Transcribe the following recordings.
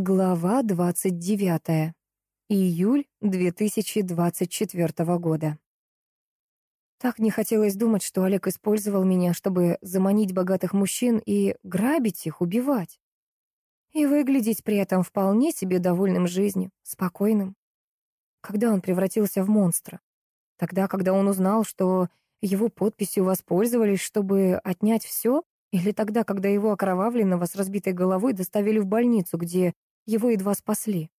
Глава 29. Июль 2024 года. Так не хотелось думать, что Олег использовал меня, чтобы заманить богатых мужчин и грабить их, убивать. И выглядеть при этом вполне себе довольным жизнью, спокойным. Когда он превратился в монстра? Тогда, когда он узнал, что его подписью воспользовались, чтобы отнять все? Или тогда, когда его окровавленного с разбитой головой доставили в больницу, где его едва спасли.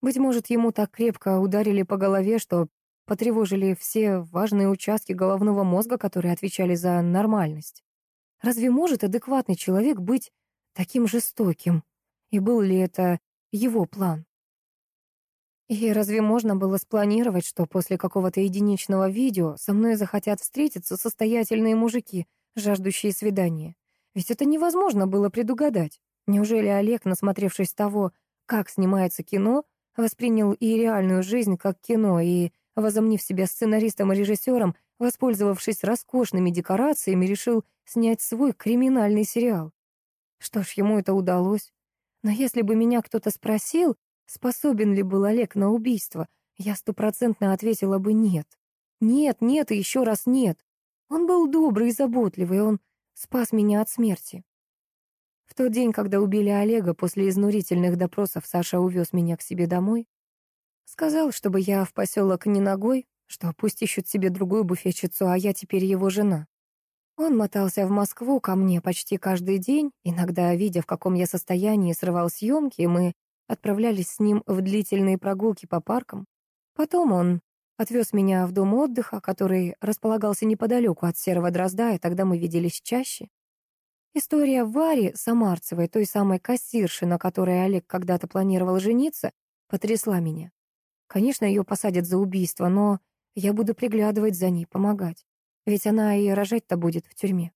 Быть может, ему так крепко ударили по голове, что потревожили все важные участки головного мозга, которые отвечали за нормальность. Разве может адекватный человек быть таким жестоким? И был ли это его план? И разве можно было спланировать, что после какого-то единичного видео со мной захотят встретиться состоятельные мужики, жаждущие свидания? Ведь это невозможно было предугадать. Неужели Олег, насмотревшись того, как снимается кино, воспринял и реальную жизнь как кино, и, возомнив себя сценаристом и режиссером, воспользовавшись роскошными декорациями, решил снять свой криминальный сериал? Что ж, ему это удалось. Но если бы меня кто-то спросил, способен ли был Олег на убийство, я стопроцентно ответила бы нет. Нет, нет и еще раз нет. Он был добрый и заботливый, он спас меня от смерти. В тот день, когда убили Олега, после изнурительных допросов Саша увез меня к себе домой. Сказал, чтобы я в поселок не ногой, что пусть ищут себе другую буфетчицу, а я теперь его жена. Он мотался в Москву ко мне почти каждый день, иногда, видя, в каком я состоянии, срывал съемки, мы отправлялись с ним в длительные прогулки по паркам. Потом он отвез меня в дом отдыха, который располагался неподалеку от Серого Дрозда, и тогда мы виделись чаще. История Вари Самарцевой, той самой кассирши, на которой Олег когда-то планировал жениться, потрясла меня. Конечно, ее посадят за убийство, но я буду приглядывать за ней, помогать. Ведь она и рожать-то будет в тюрьме.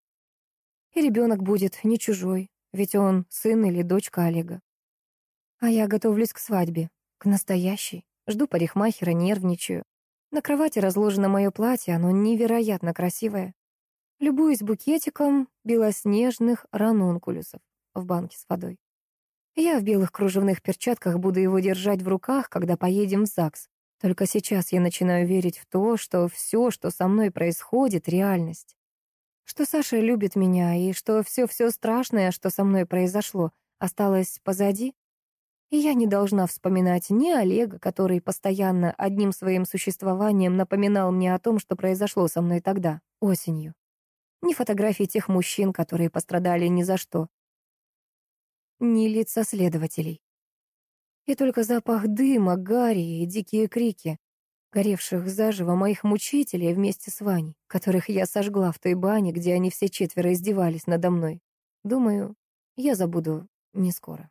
И ребенок будет не чужой, ведь он сын или дочка Олега. А я готовлюсь к свадьбе, к настоящей. Жду парикмахера, нервничаю. На кровати разложено мое платье, оно невероятно красивое. Любуюсь букетиком белоснежных ранункулюсов в банке с водой. Я в белых кружевных перчатках буду его держать в руках, когда поедем в ЗАГС. Только сейчас я начинаю верить в то, что все, что со мной происходит, — реальность. Что Саша любит меня, и что все-все страшное, что со мной произошло, осталось позади. И я не должна вспоминать ни Олега, который постоянно одним своим существованием напоминал мне о том, что произошло со мной тогда, осенью ни фотографий тех мужчин, которые пострадали ни за что, ни лица следователей. И только запах дыма, гари и дикие крики, горевших заживо моих мучителей вместе с Ваней, которых я сожгла в той бане, где они все четверо издевались надо мной. Думаю, я забуду не скоро.